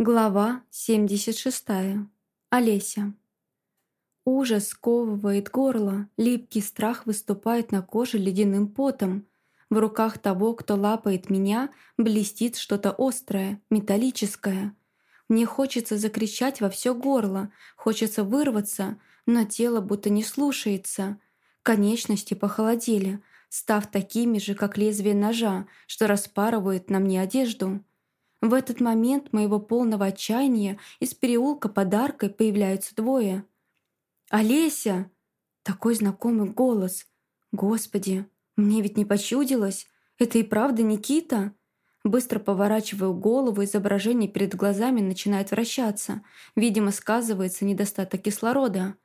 Глава 76. Олеся. Ужас сковывает горло, липкий страх выступает на коже ледяным потом. В руках того, кто лапает меня, блестит что-то острое, металлическое. Мне хочется закричать во все горло, хочется вырваться, но тело будто не слушается. Конечности похолодели, став такими же, как лезвие ножа, что распарывают на мне одежду. В этот момент моего полного отчаяния из переулка подаркой появляются двое. «Олеся!» Такой знакомый голос. «Господи, мне ведь не почудилось. Это и правда Никита?» Быстро поворачиваю голову, изображение перед глазами начинает вращаться. Видимо, сказывается недостаток кислорода.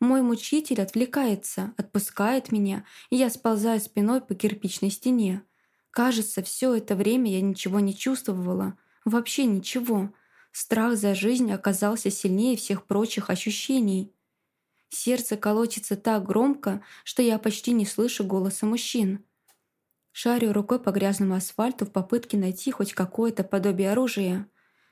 Мой мучитель отвлекается, отпускает меня, и я сползаю спиной по кирпичной стене. Кажется, все это время я ничего не чувствовала. Вообще ничего. Страх за жизнь оказался сильнее всех прочих ощущений. Сердце колотится так громко, что я почти не слышу голоса мужчин. Шарю рукой по грязному асфальту в попытке найти хоть какое-то подобие оружия.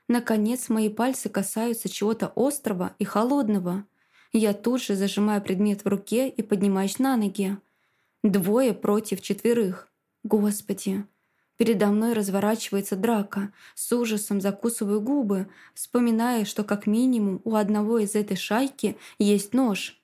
Наконец, мои пальцы касаются чего-то острого и холодного. Я тут же зажимаю предмет в руке и поднимаюсь на ноги. Двое против четверых. Господи! Передо мной разворачивается драка. С ужасом закусываю губы, вспоминая, что как минимум у одного из этой шайки есть нож.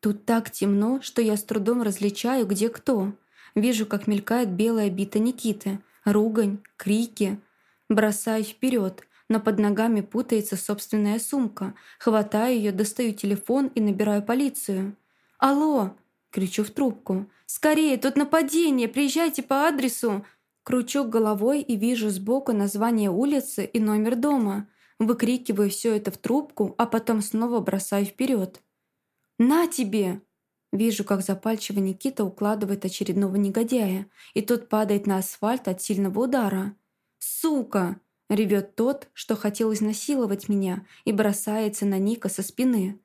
Тут так темно, что я с трудом различаю, где кто. Вижу, как мелькает белая бита Никиты. Ругань, крики. Бросаюсь вперед, но под ногами путается собственная сумка. Хватаю ее, достаю телефон и набираю полицию. «Алло!» — кричу в трубку. «Скорее, тут нападение! Приезжайте по адресу!» Кручу головой и вижу сбоку название улицы и номер дома. Выкрикиваю все это в трубку, а потом снова бросаю вперед. «На тебе!» Вижу, как запальчиво Никита укладывает очередного негодяя, и тот падает на асфальт от сильного удара. «Сука!» — ревет тот, что хотел изнасиловать меня, и бросается на Ника со спины.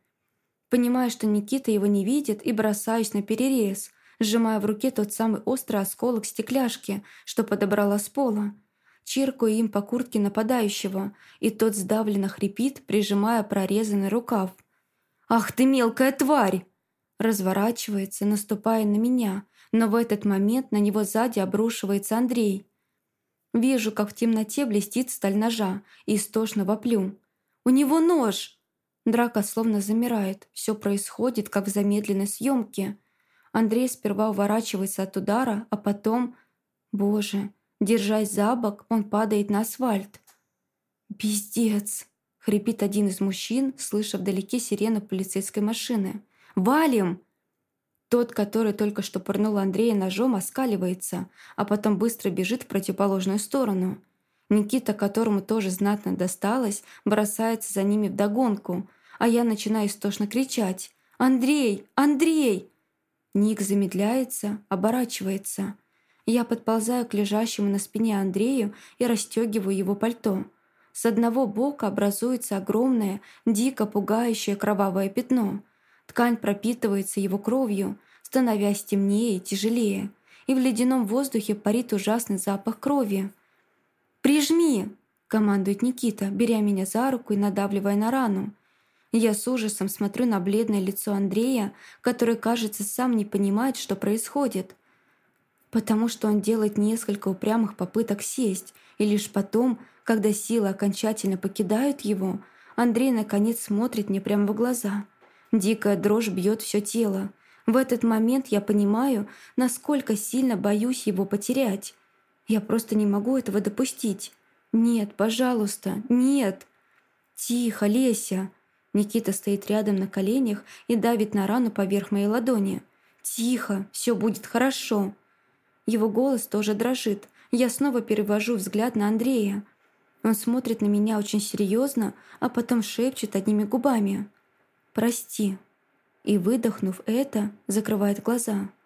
Понимаю, что Никита его не видит, и бросаюсь на перерез, сжимая в руке тот самый острый осколок стекляшки, что подобрала с пола. Чиркаю им по куртке нападающего, и тот сдавленно хрипит, прижимая прорезанный рукав. «Ах ты мелкая тварь!» Разворачивается, наступая на меня, но в этот момент на него сзади обрушивается Андрей. Вижу, как в темноте блестит сталь ножа, и истошно воплю. «У него нож!» Драка словно замирает. Все происходит, как в замедленной съемке. Андрей сперва уворачивается от удара, а потом... Боже, держась за бок, он падает на асфальт. «Пиздец!» — хрипит один из мужчин, слыша вдалеке сирену полицейской машины. «Валим!» Тот, который только что пырнул Андрея ножом, оскаливается, а потом быстро бежит в противоположную сторону. Никита, которому тоже знатно досталось, бросается за ними вдогонку, а я начинаю истошно кричать «Андрей! Андрей!» Ник замедляется, оборачивается. Я подползаю к лежащему на спине Андрею и расстегиваю его пальто. С одного бока образуется огромное, дико пугающее кровавое пятно. Ткань пропитывается его кровью, становясь темнее и тяжелее, и в ледяном воздухе парит ужасный запах крови. «Прижми!» — командует Никита, беря меня за руку и надавливая на рану. Я с ужасом смотрю на бледное лицо Андрея, который, кажется, сам не понимает, что происходит. Потому что он делает несколько упрямых попыток сесть, и лишь потом, когда силы окончательно покидают его, Андрей наконец смотрит мне прямо в глаза. Дикая дрожь бьет все тело. В этот момент я понимаю, насколько сильно боюсь его потерять. Я просто не могу этого допустить. Нет, пожалуйста, нет. Тихо, Леся. Никита стоит рядом на коленях и давит на рану поверх моей ладони. Тихо, все будет хорошо. Его голос тоже дрожит. Я снова перевожу взгляд на Андрея. Он смотрит на меня очень серьезно, а потом шепчет одними губами. «Прости». И, выдохнув это, закрывает глаза –